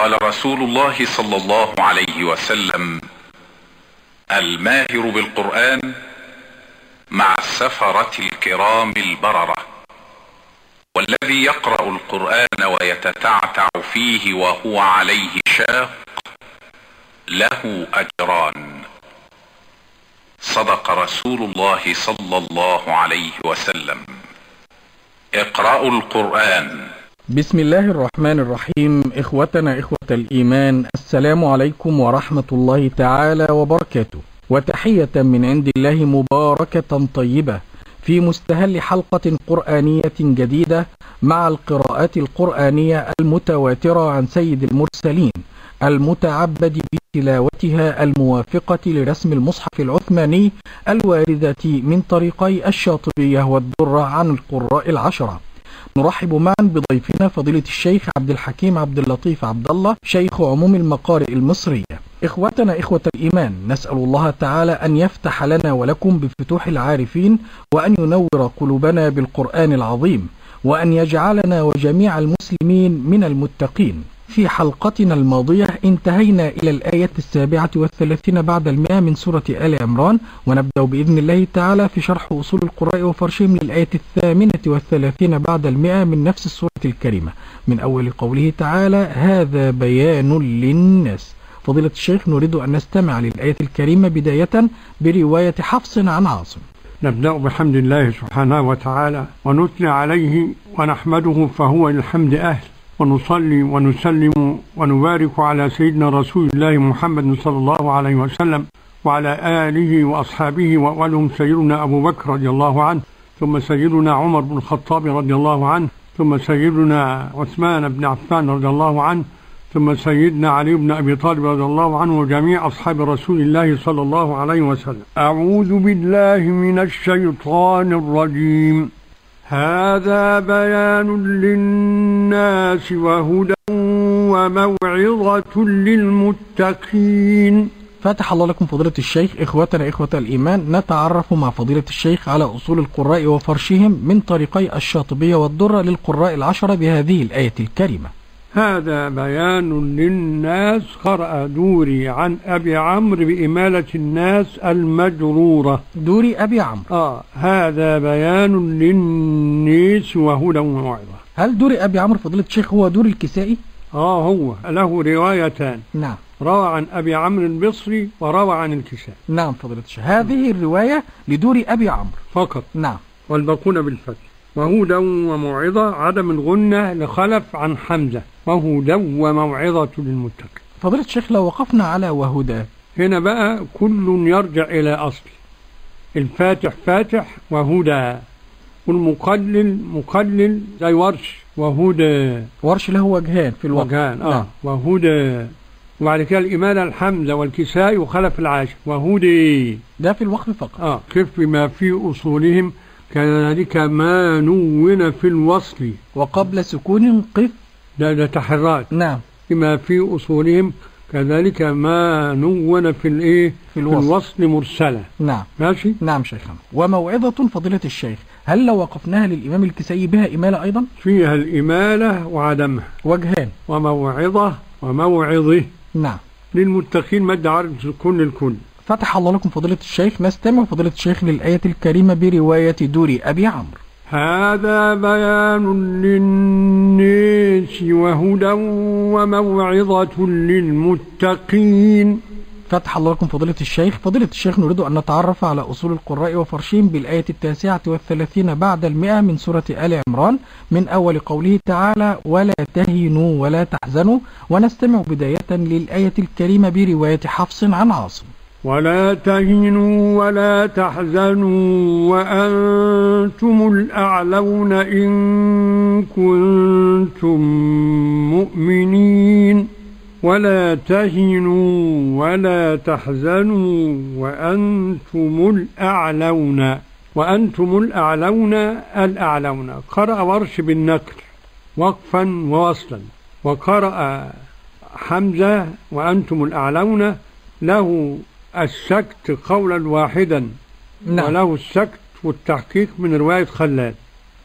قال رسول الله صلى الله عليه وسلم الماهر بالقرآن مع السفرة الكرام البررة والذي يقرأ القرآن ويتتعتع فيه وهو عليه شاق له أجران. صدق رسول الله صلى الله عليه وسلم. اقرأوا القرآن. بسم الله الرحمن الرحيم. إخوتنا إخوة الإيمان السلام عليكم ورحمة الله تعالى وبركاته. وتحية من عند الله مباركة طيبة في مستهل حلقة قرآنية جديدة مع القراءات القرآنية المتواترة عن سيد المرسلين المتعبد بتلاوتها الموافقة لرسم المصحف العثماني الواردة من طريقي الشاطبية والدرة عن القراء العشرة. نرحب معا بضيفنا فضيلة الشيخ عبد الحكيم عبد اللطيف عبد الله شيخ عموم المقارئ المصرية. إخوتنا إخوة الإيمان نسأل الله تعالى أن يفتح لنا ولكم بفتوح العارفين وأن ينور قلوبنا بالقرآن العظيم وأن يجعلنا وجميع المسلمين من المتقين. في حلقتنا الماضية انتهينا إلى الآية السابعة والثلاثين بعد المئة من سورة آل عمران ونبدأ بإذن الله تعالى في شرح أصول القراء وفرشهم للآية الثامنة والثلاثين بعد المئة من نفس السورة الكريمة. من أول قوله تعالى هذا بيان للناس فضيلة الشيخ نريد أن نستمع للآية الكريمة بداية برواية حفص عن عاصم. نبدأ بحمد الله سبحانه وتعالى ونثني عليه ونحمده فهو للحمد أهل. ونصلي ونسلم ونبارك على سيدنا رسول الله محمد صلى الله عليه وسلم وعلى آله وأصحابه وأولهم سيدنا أبو بكر رضي الله عنه ثم سيدنا عمر بن الخطاب رضي الله عنه ثم سيدنا عثمان بن عفان رضي الله عنه ثم سيدنا علي بن أبي طالب رضي الله عنه وجميع أصحاب رسول الله صلى الله عليه وسلم. أعوذ بالله من الشيطان الرجيم. هذا بيان للناس وهدى وموعظة للمتقين. فتح الله لكم فضيلة الشيخ إخوتنا إخوة الإيمان نتعرف مع فضيلة الشيخ على أصول القراء وفرشهم من طريقي الشاطبية والدرة للقراء العشرة بهذه الآية الكريمة. هذا بيان للناس قرأ دوري عن أبي عمرو بإمالة الناس المجرورة. دوري أبي عمرو. آه هذا بيان للناس وهدى وموعظة هل دوري أبي عمرو فضيلة الشيخ هو دور الكسائي؟ آه هو. له روايتان. نعم. روى عن أبي عمرو البصري وروى عن الكساء نعم فضيلة الشيخ. هذه الرواية لدور أبي عمرو. فقط. نعم. والباقون بالفتح. وهدى وموعظة عدم الغنة لخلف عن حمزة. وهدى وموعظة للمتقين. فضيلة الشيخ لو وقفنا على وهدى هنا بقى كل يرجع إلى أصل الفاتح فاتح وهدى والمقلل مقلل زي ورش وهدى ورش له وجهان في الوقت. وجهان آه نعم. وهدى وبعد كده الإمالة الحمزة والكساء وخلف العاشر وهدي ده في الوقف فقط. آه كيف بما في أصولهم كذلك ما نون في الوصل. وقبل سكون قف. ده, ده تحرات. نعم. بما في أصولهم كذلك ما نون في الإيه في الوصل. الوصل مرسلة. نعم. ماشي؟ نعم شيخنا. وموعظة فضيلة الشيخ هل لو وقفناها للإمام الكسائي بها إمالة أيضا؟ فيها الإمالة وعدمها. وجهان. وموعظة وموعظه. نعم. للمتقين مد عرض سكون للكل. فتح الله لكم فضيلة الشيخ نستمع فضيلة الشيخ للآية الكريمة برواية دور أبي عمرو. هذا بيان للناس وهدى وموعظة للمتقين. فتح الله لكم فضيلة الشيخ فضيلة الشيخ نريد أن نتعرف على أصول القراء وفرشهم بالآية التاسعة والثلاثين بعد المئة من سورة آل عمران. من أول قوله تعالى ولا تهنوا ولا تحزنوا ونستمع بداية للآية الكريمة برواية حفص عن عاصم. ولا تهنوا ولا تحزنوا وأنتم الأعلون إن كنتم مؤمنين. ولا تهنوا ولا تحزنوا وأنتم الأعلون وأنتم الأعلون الأعلون. قرأ ورش بالنكر وقفا ووصلا. وقرأ حمزة وأنتم الأعلون له السكت قولا واحدا نعم. وله السكت والتحقيق من رواية خلاد.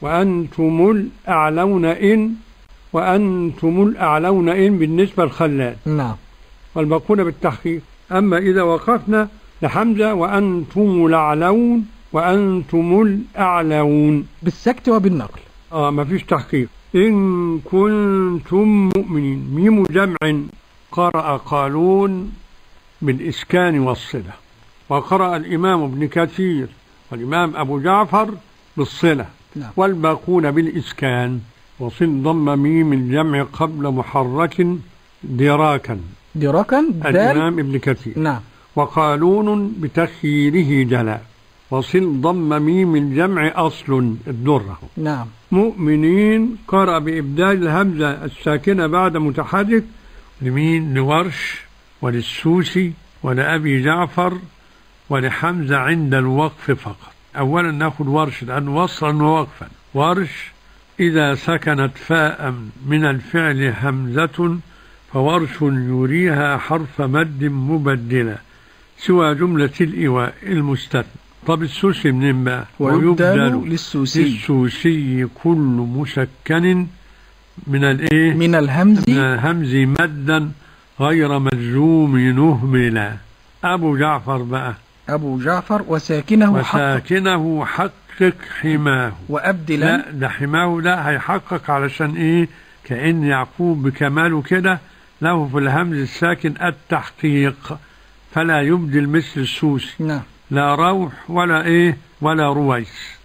وأنتم الأعلون إن وأنتم الأعلون إن بالنسبة لخلاد. نعم. والباقون بالتحقيق أما إذا وقفنا لحمزة وأنتم الأعلون وأنتم الأعلون. بالسكت وبالنقل. آه ما فيش تحقيق. إن كنتم مؤمنين ميم جمع قرأ قالون. بالإسكان والصلة. وقرأ الإمام ابن كثير والإمام أبو جعفر بالصلة. نعم. والباقون بالإسكان. وصل ضم ميم الجمع قبل محرك دراكا. دراكا؟ الإمام ابن كثير. نعم. وقالون بتخييره جلاء وصل ضم ميم الجمع أصل الدرة. نعم. مؤمنين قرأ بإبدال الهمزة الساكنة بعد متحرك. لمين؟ لورش. وللسوسي ولأبي جعفر ولحمزة عند الوقف فقط. أولا نأخذ ورش لأنه وصلا ووقفا. ورش إذا سكنت فاء من الفعل همزة فورش يريها حرف مد مبدلا سوى جملة الإيواء المستثنى. طب السوسي منين بقى؟ ويبدل للسوسي. للسوسي كل مسكن من الإيه؟ من الهمز. من الهمز مدا. غير مجزوم نهملا أبو جعفر بقى. أبو جعفر وساكنه وساكنه حقق حماه. وأبدلا. لا ده حماه ده هيحقق علشان إيه؟ كأن يعقوب بكماله كده له في الهمز الساكن التحقيق. فلا يبدل مثل السوسي. نعم. لا روح ولا إيه؟ ولا رويس.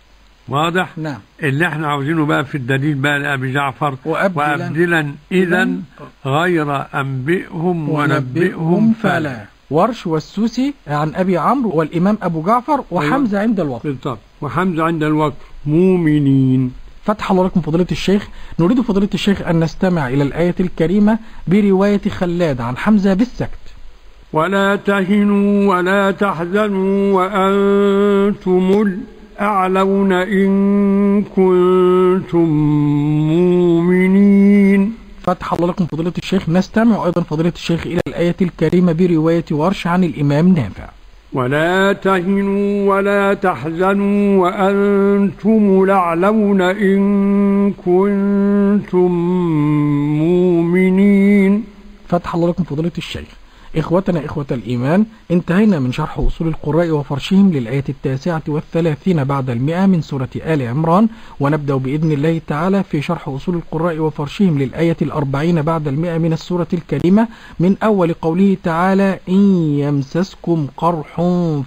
واضح؟ نعم. اللي إحنا عاوزينه بقى في الدليل بقى لأبي جعفر. وأبدلا. إذا غير أنبئهم ونبئهم فلا. ورش والسوسي عن أبي عمرو والإمام أبو جعفر وحمزة عند الوقف. بالضبط. وحمزة عند الوقف. مؤمنين. فتح الله لكم فضيلة الشيخ. نريد فضيلة الشيخ أن نستمع إلى الآية الكريمة برواية خلاد عن حمزة بالسكت. ولا تهنوا ولا تحزنوا وأنتم الأعلون إن كنتم مؤمنين. فتح الله لكم فضيلة الشيخ نستمع أيضا فضيلة الشيخ إلى الآية الكريمة برواية ورش عن الإمام نافع. ولا تهنوا ولا تحزنوا وأنتم الأعلون إن كنتم مؤمنين. فتح الله لكم فضيلة الشيخ. إخوتنا إخوة الإيمان انتهينا من شرح أصول القراء وفرشهم للآية التاسعة والثلاثين بعد المئة من سورة آل عمران ونبدأ بإذن الله تعالى في شرح أصول القراء وفرشهم للآية الأربعين بعد المئة من السورة الكريمة. من أول قوله تعالى إن يمسسكم قرح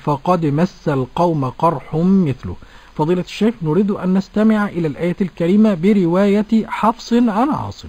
فقد مس القوم قرح مثله. فضيلة الشيخ نريد أن نستمع إلى الآية الكريمة برواية حفص عن عاصم.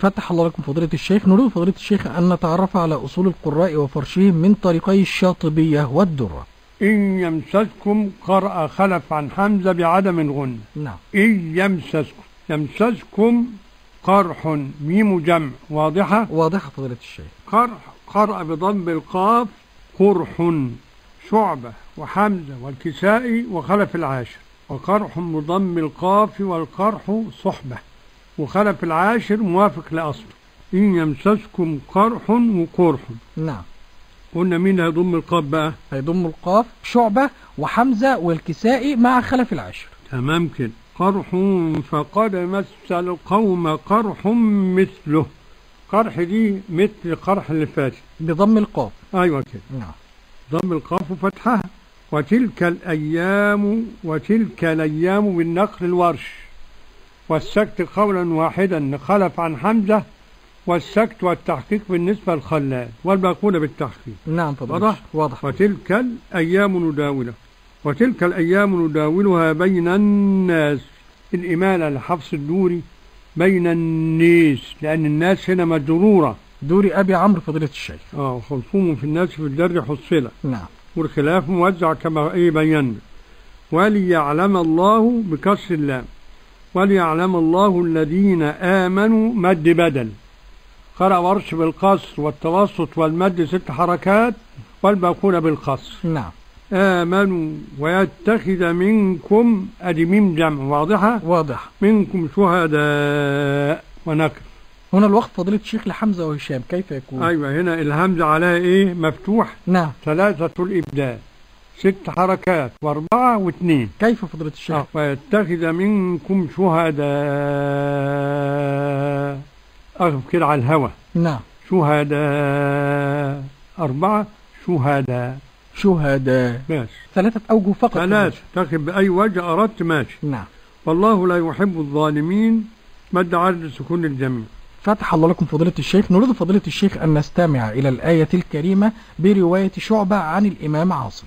فتح الله لكم فضيلة الشيخ. نريد فضيلة الشيخ أن نتعرف على أصول القراء وفرشهم من طريقي الشاطبية والدرة. إن يمسسكم قرأ خلف عن حمزة بعدم الغن. نعم. إن يمسسكم يمسسكم قرح ميم جمع. واضحة؟ واضحة فضيلة الشيخ. قرح قرأ بضم القاف قرح شعبة وحمزة والكسائي وخلف العاشر. وقرح بضم القاف والقرح صحبة. وخلف العاشر موافق لأصله. إن يمسسكم قرح وقرح نعم. قلنا مين هيضم القاف بقى؟ هيضم القاف شعبة وحمزة والكسائي مع خلف العاشر. تمام كده. قرح فقد مس القوم قرح مثله. قرح دي مثل قرح اللي فات. بضم القاف. أيوه كده. نعم. ضم القاف وفتحها. وتلك الأيام وتلك الأيام بالنقل الورش. والسكت قولا واحدا خلف عن حمزة والسكت والتحقيق بالنسبة للخلاد والباقون بالتحقيق. نعم فضيلة واضح؟ واضح. وتلك الأيام نداولها. وتلك الأيام نداولها بين الناس. الإمالة لحفص الدوري بين الناس لأن الناس هنا مجرورة. دوري أبي عمرو فضيلة الشيخ. آه خلفهم في الناس في الدر حصلة نعم. والخلاف موزع كما إيه بينا وليعلم الله بكسر اللام. وليعلم الله الذين آمنوا مد بدل. قرأ ورش بالقصر والتوسط والمد ست حركات والباقون بالقصر نعم. آمنوا ويتخذ منكم أدي ميم جمع واضحة؟ واضح. منكم شهداء ونكر. هنا الوقت فضيلة الشيخ لحمزة وهشام كيف يكون؟ أيوة هنا الهمزة عليها إيه؟ مفتوح. نعم. ثلاثة الإبدال ست حركات وأربعة واثنين. كيف فضيلة الشيخ؟ ويتخذ منكم شهداء. أغف كده على الهوى. نعم. شهداء. أربعة شهداء. شهداء. بس ثلاثة أوجه فقط. ثلاث. تاخذ بأي وجه أردت ماشي. نعم. والله لا يحب الظالمين مد عدد سكون الجميع. فتح الله لكم فضيلة الشيخ. نريد فضيلة الشيخ أن نستمع إلى الآية الكريمة برواية شعبة عن الإمام عاصم.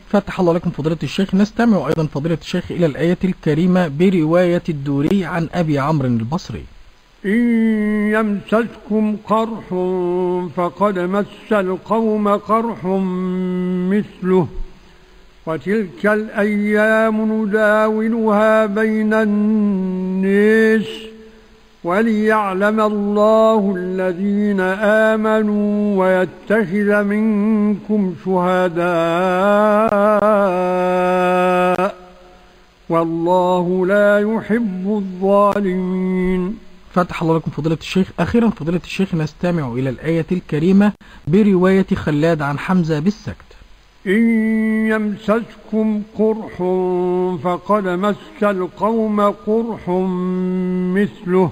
فتح الله لكم فضيلة الشيخ. نستمع أيضا فضيلة الشيخ إلى الآية الكريمة برواية الدوري عن أبي عمرو البصري. إن يمسسكم قرح فقد مس القوم قرح مثله وتلك الأيام نداولها بين الناس وليعلم الله الذين آمنوا ويتخذ منكم شهداء والله لا يحب الظالمين. فتح الله لكم فضيلة الشيخ. أخيرا فضيلة الشيخ نستمع إلى الآية الكريمة برواية خلاد عن حمزة بالسكت. إن يمسسكم قرح فقد مس القوم قرح مثله.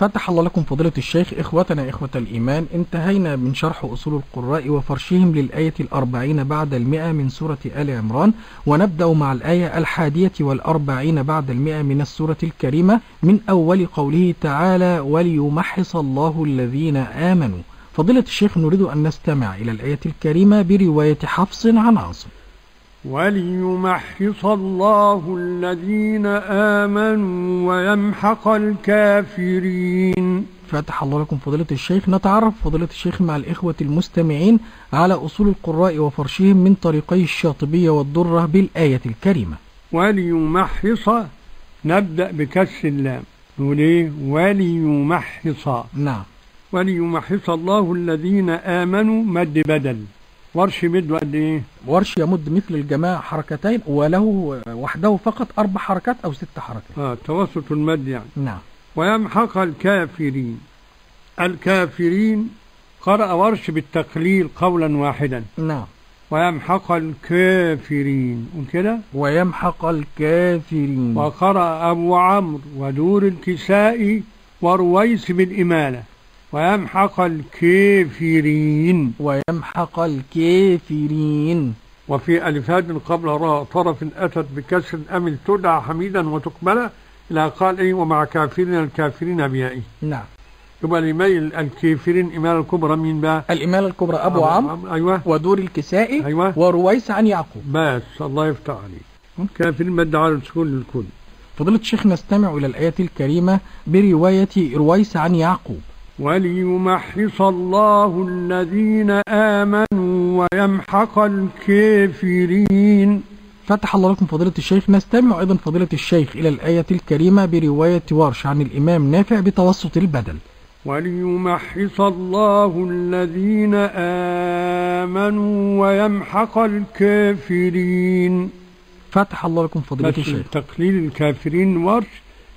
فتح الله لكم فضيلة الشيخ إخوتنا إخوة الإيمان انتهينا من شرح أصول القراء وفرشهم للآية الأربعين بعد المئة من سورة آل عمران ونبدأ مع الآية الحادية والأربعين بعد المئة من السورة الكريمة من أول قوله تعالى وليمحص الله الذين آمنوا فضيلة الشيخ نريد أن نستمع إلى الآية الكريمة برواية حفص عن عاصم. وليمحص الله الذين آمنوا ويمحق الكافرين. فتح الله لكم فضيلة الشيخ. نتعرف فضيلة الشيخ مع الإخوة المستمعين على أصول القراء وفرشهم من طريقي الشاطبية والدرة بالآية الكريمة. وليمحص نبدأ بكسر اللام. نقول إيه؟ وليمحص. نعم. وليمحص الله الذين آمنوا مد بدل. ورش مد قد إيه؟ ورش يمد مثل الجماعة حركتين وله وحده فقط أربع حركات أو ست حركات. آه توسط المد يعني. نعم. ويمحق الكافرين. الكافرين قرأ ورش بالتقليل قولا واحدا. نعم. ويمحق الكافرين. وكده ويمحق الكافرين. وقرأ أبو عمرو ودور الكسائي ورويس بالإمالة ويمحق الكافرين. ويمحق الكافرين. وفي ألفات قبل راء طرف أتت بكسر أمل تدعى حميدا وتقبل إلى قال إيه ومع كافرين الكافرين بيائي. نعم. يبقى الإمال الكافرين إمال الكبرى مين بقى؟ الإمالة الكبرى أبو عمرو أيوه. ودور الكسائي أيوه. ورويس عن يعقوب. بس الله يفتح عليك. كافرين مد على السكون للكل. فضيلة الشيخ نستمع إلى الآية الكريمة برواية رويس عن يعقوب. وليمحص الله الذين آمنوا ويمحق الكافرين. فتح الله لكم فضيلة الشيخ. نستمع أيضا فضيلة الشيخ إلى الآية الكريمة برواية ورش عن الإمام نافع بتوسط البدل. وليمحص الله الذين آمنوا ويمحق الكافرين. فتح الله لكم فضيلة الشيخ. تقليل الكافرين ورش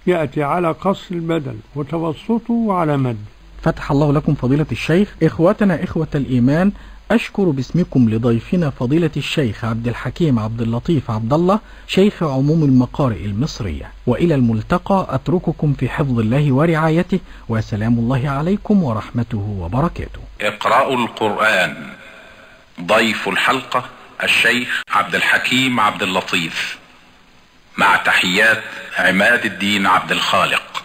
يأتي على قصر البدل وتوسطه على مد. فتح الله لكم فضيلة الشيخ. إخوتنا إخوة الإيمان أشكر باسمكم لضيفنا فضيلة الشيخ عبد الحكيم عبد اللطيف عبد الله شيخ عموم المقارئ المصرية. وإلى الملتقى أترككم في حفظ الله ورعايته. وسلام الله عليكم ورحمته وبركاته. اقرأوا القرآن. ضيف الحلقة الشيخ عبد الحكيم عبد اللطيف. مع تحيات عماد الدين عبد الخالق.